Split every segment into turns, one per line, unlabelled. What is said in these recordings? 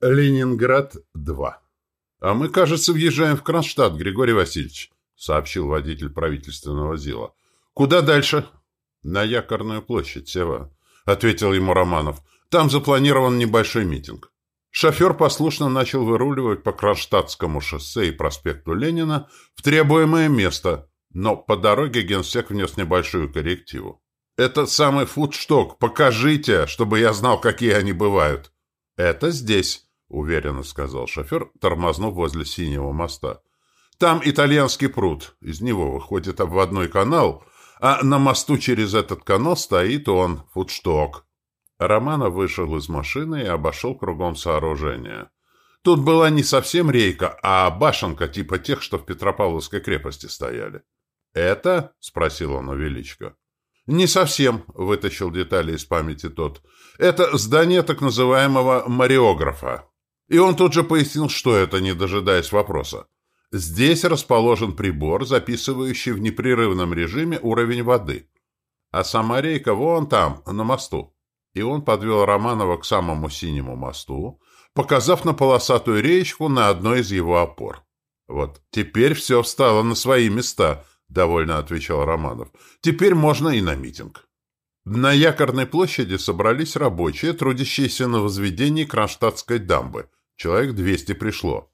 Ленинград-2. «А мы, кажется, въезжаем в Кронштадт, Григорий Васильевич», — сообщил водитель правительственного ЗИЛа. «Куда дальше?» «На Якорную площадь, Сева», — ответил ему Романов. «Там запланирован небольшой митинг». Шофер послушно начал выруливать по Кронштадтскому шоссе и проспекту Ленина в требуемое место, но по дороге генсек внес небольшую коррективу. «Это самый фудшток. Покажите, чтобы я знал, какие они бывают». «Это здесь», — уверенно сказал шофер, тормознув возле синего моста. «Там итальянский пруд. Из него выходит обводной канал, а на мосту через этот канал стоит он, фудшток». Романов вышел из машины и обошел кругом сооружения. Тут была не совсем рейка, а башенка типа тех, что в Петропавловской крепости стояли. «Это?» — спросил он у Величко. «Не совсем», — вытащил детали из памяти тот. «Это здание так называемого мариографа». И он тут же пояснил, что это, не дожидаясь вопроса. Здесь расположен прибор, записывающий в непрерывном режиме уровень воды. А сама рейка вон там, на мосту. И он подвел Романова к самому синему мосту, показав на полосатую речку на одной из его опор. Вот теперь все встало на свои места —— довольно отвечал Романов. «Теперь можно и на митинг». На Якорной площади собрались рабочие, трудящиеся на возведении Кронштадтской дамбы. Человек 200 пришло.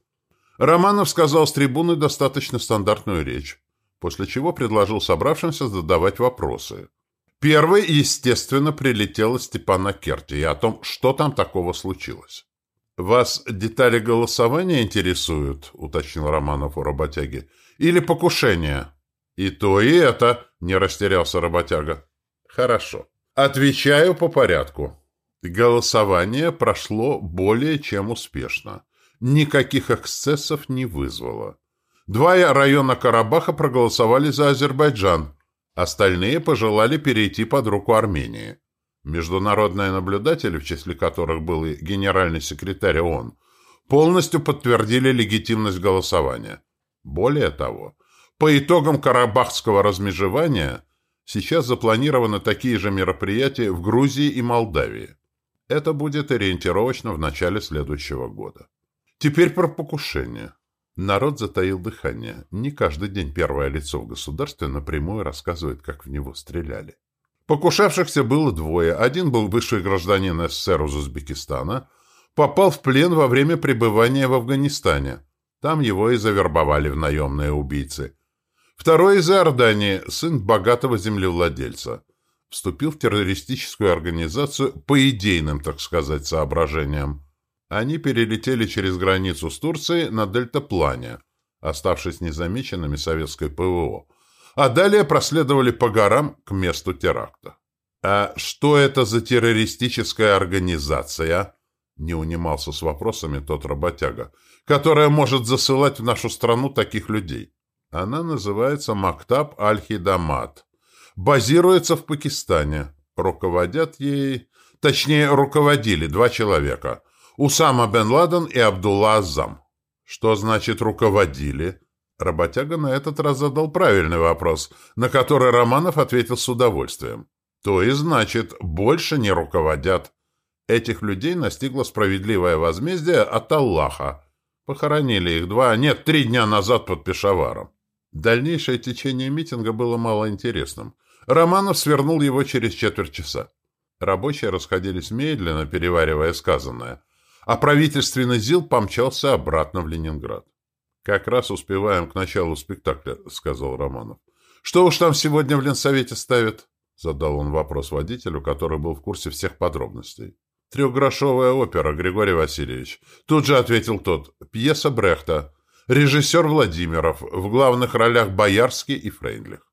Романов сказал с трибуны достаточно стандартную речь, после чего предложил собравшимся задавать вопросы. Первый, естественно, прилетел из Степана Керти и о том, что там такого случилось. «Вас детали голосования интересуют?» — уточнил Романов у работяги. «Или покушение?» «И то, и это», — не растерялся работяга. «Хорошо. Отвечаю по порядку. Голосование прошло более чем успешно. Никаких эксцессов не вызвало. Два района Карабаха проголосовали за Азербайджан, остальные пожелали перейти под руку Армении. Международные наблюдатели, в числе которых был и генеральный секретарь ООН, полностью подтвердили легитимность голосования. Более того, по итогам карабахского размежевания сейчас запланированы такие же мероприятия в Грузии и Молдавии. Это будет ориентировочно в начале следующего года. Теперь про покушение. Народ затаил дыхание. Не каждый день первое лицо в государстве напрямую рассказывает, как в него стреляли. Покушавшихся было двое. Один был бывший гражданин СССР из Узбекистана, попал в плен во время пребывания в Афганистане. Там его и завербовали в наемные убийцы. Второй из Иордании, сын богатого землевладельца. Вступил в террористическую организацию по идейным, так сказать, соображениям. Они перелетели через границу с Турцией на дельтаплане, оставшись незамеченными советской ПВО, а далее проследовали по горам к месту теракта. «А что это за террористическая организация?» не унимался с вопросами тот работяга, которая может засылать в нашу страну таких людей. Она называется Мактаб Аль-Хидамат. Базируется в Пакистане. Руководят ей... Точнее, руководили два человека. Усама бен Ладен и Абдулла Азам. Что значит «руководили»? Работяга на этот раз задал правильный вопрос, на который Романов ответил с удовольствием. То и значит, больше не руководят. Этих людей настигло справедливое возмездие от Аллаха. Похоронили их два, нет, три дня назад под Пешаваром. Дальнейшее течение митинга было малоинтересным. Романов свернул его через четверть часа. Рабочие расходились медленно, переваривая сказанное, а правительственный ЗИЛ помчался обратно в Ленинград. «Как раз успеваем к началу спектакля», — сказал Романов. «Что уж там сегодня в Ленсовете ставят?» — задал он вопрос водителю, который был в курсе всех подробностей. «Трехгрошовая опера, Григорий Васильевич». Тут же ответил тот. «Пьеса Брехта. Режиссер Владимиров. В главных ролях Боярский и Фрейндлих.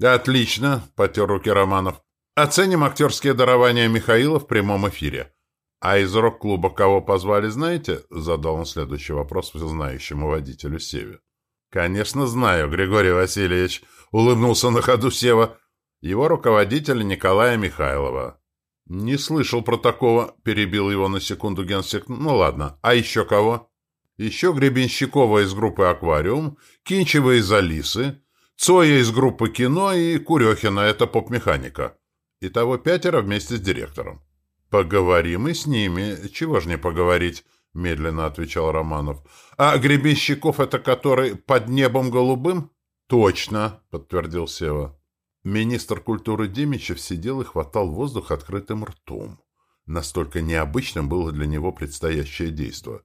«Отлично», — потер руки Романов. «Оценим актерские дарования Михаила в прямом эфире». «А из рок-клуба кого позвали, знаете?» — задал он следующий вопрос знающему водителю Севе. «Конечно знаю, Григорий Васильевич», — улыбнулся на ходу Сева. «Его руководителя Николая Михайлова». «Не слышал про такого», — перебил его на секунду генсек. «Ну ладно, а еще кого?» Еще Гребенщикова из группы «Аквариум», Кинчева из «Алисы», Цоя из группы «Кино» и Курехина — это поп-механика. Итого пятеро вместе с директором. Поговорим и с ними. Чего ж не поговорить? медленно отвечал Романов. А Гребенщиков это который под небом голубым? Точно, подтвердил Сева. Министр культуры Демичев сидел и хватал воздух открытым ртом. Настолько необычным было для него предстоящее действо.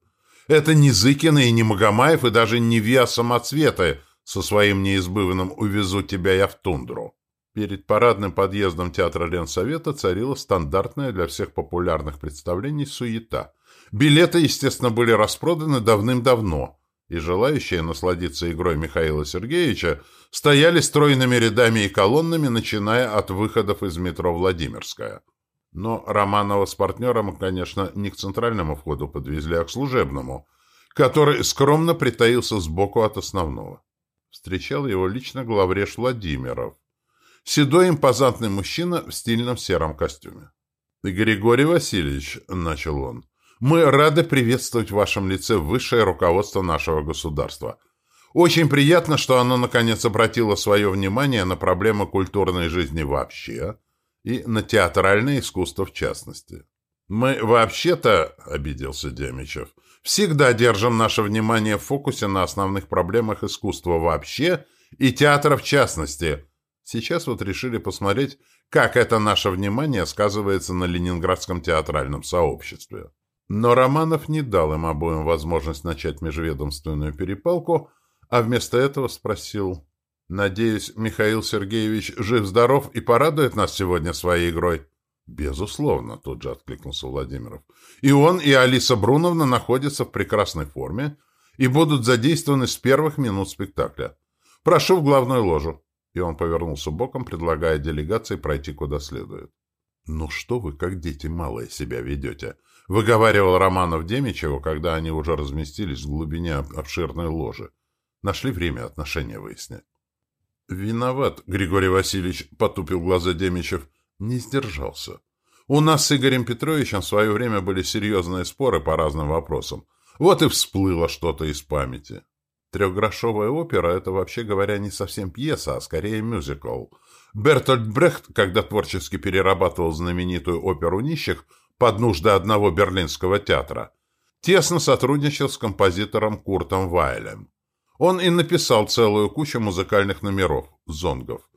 Это не Зыкина и не Магомаев, и даже не Виа Самоцветы со своим неизбывным «увезу тебя я в тундру». Перед парадным подъездом театра Ленсовета царила стандартная для всех популярных представлений суета. Билеты, естественно, были распроданы давным-давно, и желающие насладиться игрой Михаила Сергеевича стояли стройными рядами и колоннами, начиная от выходов из метро «Владимирская». Но Романова с партнером, конечно, не к центральному входу подвезли, а к служебному, который скромно притаился сбоку от основного. Встречал его лично главреж Владимиров, седой импозантный мужчина в стильном сером костюме. «Григорий Васильевич», — начал он, — «мы рады приветствовать в вашем лице высшее руководство нашего государства. Очень приятно, что оно, наконец, обратило свое внимание на проблемы культурной жизни вообще и на театральное искусство в частности. Мы вообще-то, — обиделся Демичев, — всегда держим наше внимание в фокусе на основных проблемах искусства вообще и театра в частности — Сейчас вот решили посмотреть, как это наше внимание сказывается на ленинградском театральном сообществе. Но Романов не дал им обоим возможность начать межведомственную перепалку, а вместо этого спросил, «Надеюсь, Михаил Сергеевич жив-здоров и порадует нас сегодня своей игрой?» «Безусловно», — тут же откликнулся Владимиров. «И он, и Алиса Бруновна находятся в прекрасной форме и будут задействованы с первых минут спектакля. Прошу в главную ложу» и он повернулся боком, предлагая делегации пройти куда следует. «Ну что вы, как дети малые, себя ведете?» — выговаривал Романов Демичеву, когда они уже разместились в глубине обширной ложи. Нашли время отношения выяснять. «Виноват, Григорий Васильевич», — потупил глаза Демичев. «Не сдержался. У нас с Игорем Петровичем в свое время были серьезные споры по разным вопросам. Вот и всплыло что-то из памяти. Трехгрошовая опера — это, вообще говоря, не совсем пьеса, а скорее мюзикл. Бертольд Брехт, когда творчески перерабатывал знаменитую оперу нищих под нужды одного берлинского театра, тесно сотрудничал с композитором Куртом Вайлем. Он и написал целую кучу музыкальных номеров, зонгов,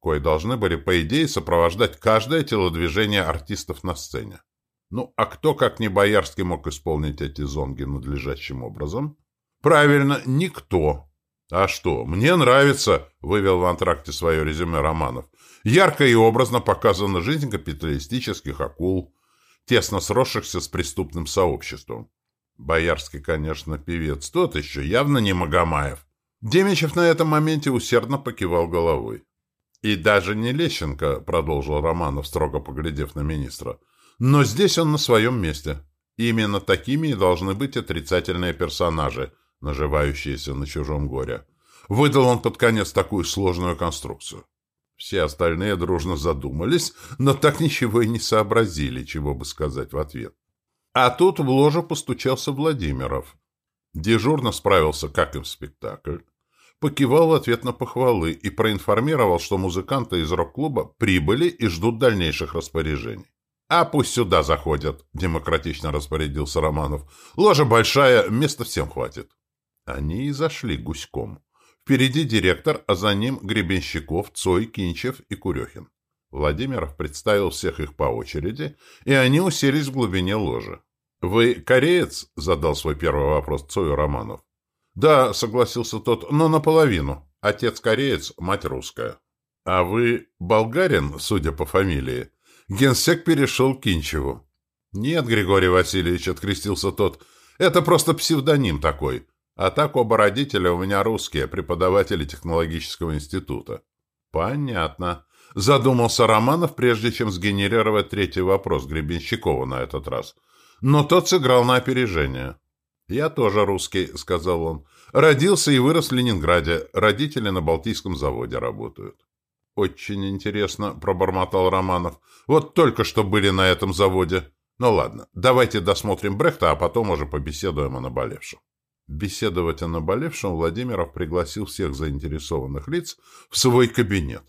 кои должны были, по идее, сопровождать каждое телодвижение артистов на сцене. Ну, а кто, как не Боярский, мог исполнить эти зонги надлежащим образом? Правильно, никто. А что, мне нравится, вывел в антракте свое резюме Романов. Ярко и образно показана жизнь капиталистических акул, тесно сросшихся с преступным сообществом. Боярский, конечно, певец, тот еще, явно не Магомаев. Демичев на этом моменте усердно покивал головой. «И даже не Лещенко», — продолжил Романов, строго поглядев на министра. «Но здесь он на своем месте. Именно такими и должны быть отрицательные персонажи — наживающиеся на чужом горе. Выдал он под конец такую сложную конструкцию. Все остальные дружно задумались, но так ничего и не сообразили, чего бы сказать в ответ. А тут в ложу постучался Владимиров. Дежурно справился, как и в спектакль. Покивал в ответ на похвалы и проинформировал, что музыканты из рок-клуба прибыли и ждут дальнейших распоряжений. «А пусть сюда заходят», — демократично распорядился Романов. «Ложа большая, места всем хватит». Они и зашли гуськом. Впереди директор, а за ним Гребенщиков, Цой, Кинчев и Курехин. Владимиров представил всех их по очереди, и они уселись в глубине ложи. «Вы кореец?» — задал свой первый вопрос Цою Романов. «Да», — согласился тот, — «но наполовину. Отец кореец, мать русская». «А вы болгарин, судя по фамилии?» Генсек перешел к Кинчеву. «Нет, Григорий Васильевич», — открестился тот, — «это просто псевдоним такой. А так оба родителя у меня русские, преподаватели технологического института. Понятно. Задумался Романов, прежде чем сгенерировать третий вопрос Гребенщикова на этот раз. Но тот сыграл на опережение. «Я тоже русский», — сказал он. «Родился и вырос в Ленинграде. Родители на Балтийском заводе работают». «Очень интересно», — пробормотал Романов. «Вот только что были на этом заводе. Ну ладно, давайте досмотрим Брехта, а потом уже побеседуем о наболевшем». Беседовать о наболевшем Владимиров пригласил всех заинтересованных лиц в свой кабинет.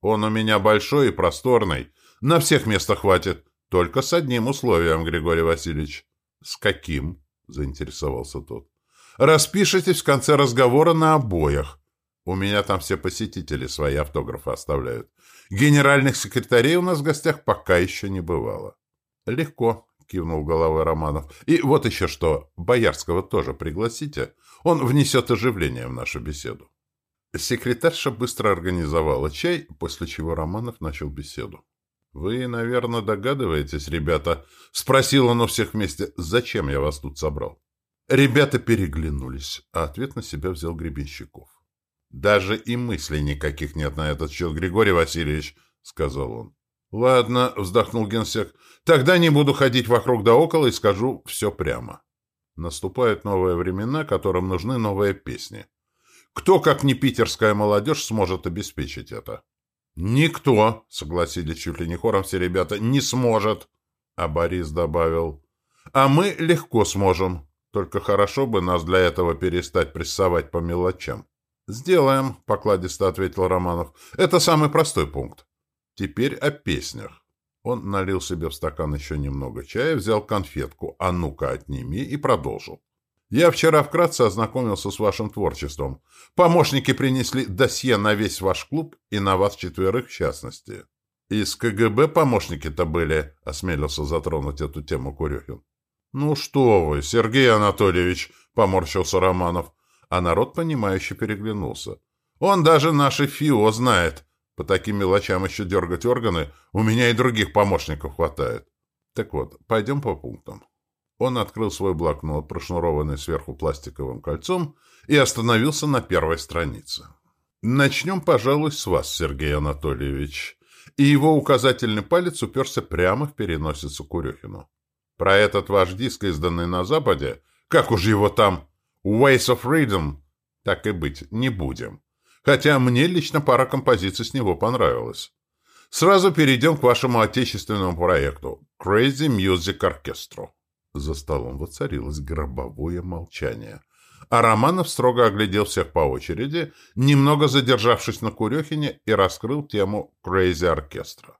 «Он у меня большой и просторный. На всех места хватит. Только с одним условием, Григорий Васильевич». «С каким?» — заинтересовался тот. Распишитесь в конце разговора на обоях. У меня там все посетители свои автографы оставляют. Генеральных секретарей у нас в гостях пока еще не бывало. Легко, кивнул головой Романов. И вот еще что, Боярского тоже пригласите. Он внесет оживление в нашу беседу. Секретарша быстро организовала чай, после чего Романов начал беседу. «Вы, наверное, догадываетесь, ребята?» — спросил он у всех вместе. «Зачем я вас тут собрал?» Ребята переглянулись, а ответ на себя взял Гребенщиков. «Даже и мыслей никаких нет на этот счет, Григорий Васильевич», — сказал он. «Ладно», — вздохнул генсек, — «тогда не буду ходить вокруг да около и скажу все прямо. Наступают новые времена, которым нужны новые песни. Кто, как не питерская молодежь, сможет обеспечить это?» «Никто», — согласились чуть ли не хором все ребята, — «не сможет». А Борис добавил, «А мы легко сможем. Только хорошо бы нас для этого перестать прессовать по мелочам». «Сделаем», — покладисто ответил Романов. «Это самый простой пункт. Теперь о песнях». Он налил себе в стакан еще немного чая, взял конфетку «А ну-ка, отними» и продолжил. «Я вчера вкратце ознакомился с вашим творчеством. Помощники принесли досье на весь ваш клуб и на вас четверых в частности». «Из КГБ помощники-то были», — осмелился затронуть эту тему Курехин. «Ну что вы, Сергей Анатольевич», — поморщился Романов, а народ, понимающе переглянулся. «Он даже наши ФИО знает. По таким мелочам еще дергать органы у меня и других помощников хватает. Так вот, пойдем по пунктам». Он открыл свой блокнот, прошнурованный сверху пластиковым кольцом, и остановился на первой странице. «Начнем, пожалуй, с вас, Сергей Анатольевич». И его указательный палец уперся прямо в переносицу Курехину. Про этот ваш диск, изданный на Западе, как уж его там, Ways of Rhythm, так и быть, не будем. Хотя мне лично пара композиций с него понравилась. Сразу перейдем к вашему отечественному проекту Crazy Music Orchestra. За столом воцарилось гробовое молчание. А Романов строго оглядел всех по очереди, немного задержавшись на Курехине, и раскрыл тему Orchestra.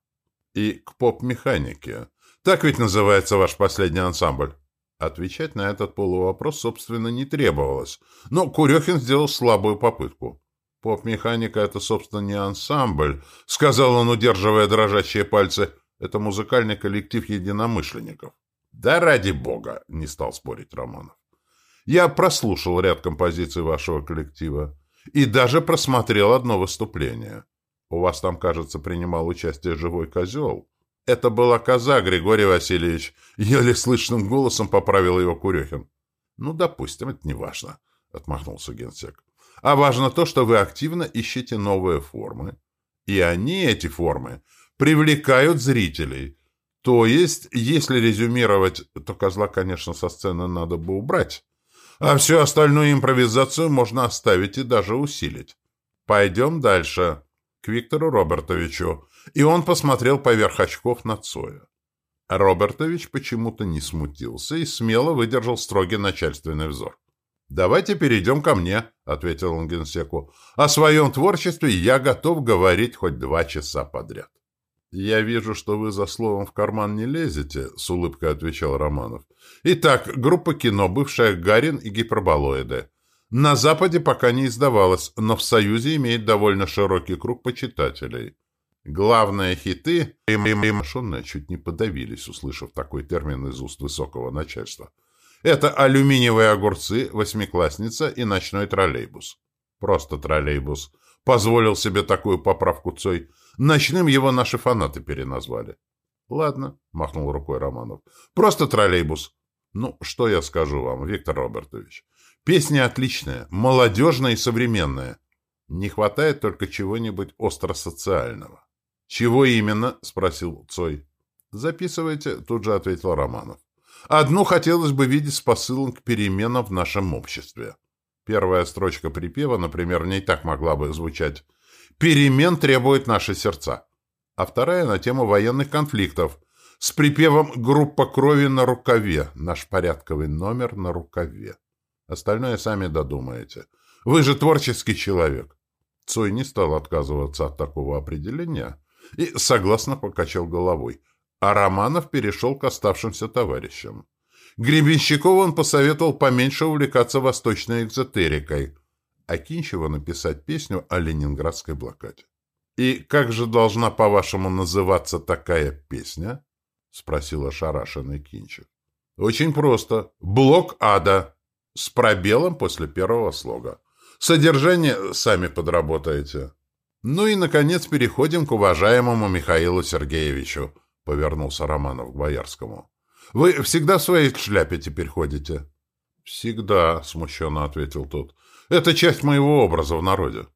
И к поп-механике. Так ведь называется ваш последний ансамбль? Отвечать на этот полувопрос, собственно, не требовалось, но Курехин сделал слабую попытку. «Поп-механика — это, собственно, не ансамбль», — сказал он, удерживая дрожащие пальцы. «Это музыкальный коллектив единомышленников». «Да ради бога!» — не стал спорить Романов. «Я прослушал ряд композиций вашего коллектива и даже просмотрел одно выступление. У вас там, кажется, принимал участие живой козел». «Это была коза, Григорий Васильевич», — еле слышным голосом поправил его Курехин. «Ну, допустим, это не важно», — отмахнулся генсек. «А важно то, что вы активно ищете новые формы. И они, эти формы, привлекают зрителей. То есть, если резюмировать, то козла, конечно, со сцены надо бы убрать. А всю остальную импровизацию можно оставить и даже усилить. Пойдем дальше. К Виктору Робертовичу и он посмотрел поверх очков на Цоя. Робертович почему-то не смутился и смело выдержал строгий начальственный взор. «Давайте перейдем ко мне», — ответил он генсеку. «О своем творчестве я готов говорить хоть два часа подряд». «Я вижу, что вы за словом в карман не лезете», — с улыбкой отвечал Романов. «Итак, группа кино, бывшая Гарин и гиперболоиды. На Западе пока не издавалась, но в Союзе имеет довольно широкий круг почитателей. Главные хиты и машинные чуть не подавились, услышав такой термин из уст высокого начальства. Это алюминиевые огурцы, восьмиклассница и ночной троллейбус. Просто троллейбус. Позволил себе такую поправку Цой. Ночным его наши фанаты переназвали. Ладно, махнул рукой Романов. Просто троллейбус. Ну, что я скажу вам, Виктор Робертович. Песня отличная, молодежная и современная. Не хватает только чего-нибудь остросоциального. «Чего именно?» — спросил Цой. «Записывайте», — тут же ответил Романов. «Одну хотелось бы видеть с посылом к переменам в нашем обществе». Первая строчка припева, например, не так могла бы звучать «Перемен требует наши сердца», а вторая на тему военных конфликтов с припевом «Группа крови на рукаве», наш порядковый номер на рукаве. Остальное сами додумаете. Вы же творческий человек. Цой не стал отказываться от такого определения, и согласно покачал головой. А Романов перешел к оставшимся товарищам. Гребенщикову он посоветовал поменьше увлекаться восточной экзотерикой, а Кинчеву написать песню о ленинградской блокаде. «И как же должна, по-вашему, называться такая песня?» — спросил ошарашенный Кинчев. «Очень просто. Блок ада. С пробелом после первого слога. Содержание сами подработаете». «Ну и, наконец, переходим к уважаемому Михаилу Сергеевичу», — повернулся Романов к Боярскому. «Вы всегда в своей шляпе теперь ходите?» «Всегда», — смущенно ответил тот. «Это часть моего образа в народе».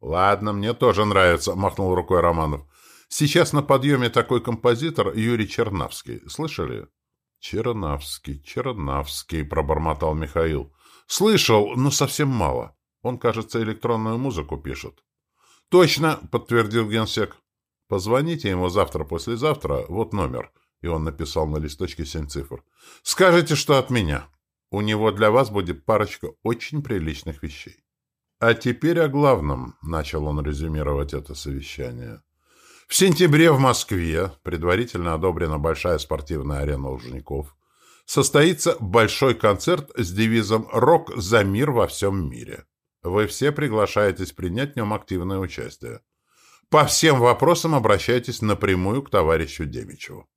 «Ладно, мне тоже нравится», — махнул рукой Романов. «Сейчас на подъеме такой композитор Юрий Чернавский. Слышали?» «Чернавский, Чернавский», — пробормотал Михаил. «Слышал, но совсем мало. Он, кажется, электронную музыку пишет». «Точно», — подтвердил генсек. «Позвоните ему завтра-послезавтра, вот номер». И он написал на листочке семь цифр. «Скажите, что от меня. У него для вас будет парочка очень приличных вещей». «А теперь о главном», — начал он резюмировать это совещание. В сентябре в Москве, предварительно одобрена большая спортивная арена Лужников, состоится большой концерт с девизом «Рок за мир во всем мире». Вы все приглашаетесь принять в нем активное участие. По всем вопросам обращайтесь напрямую к товарищу Демичеву.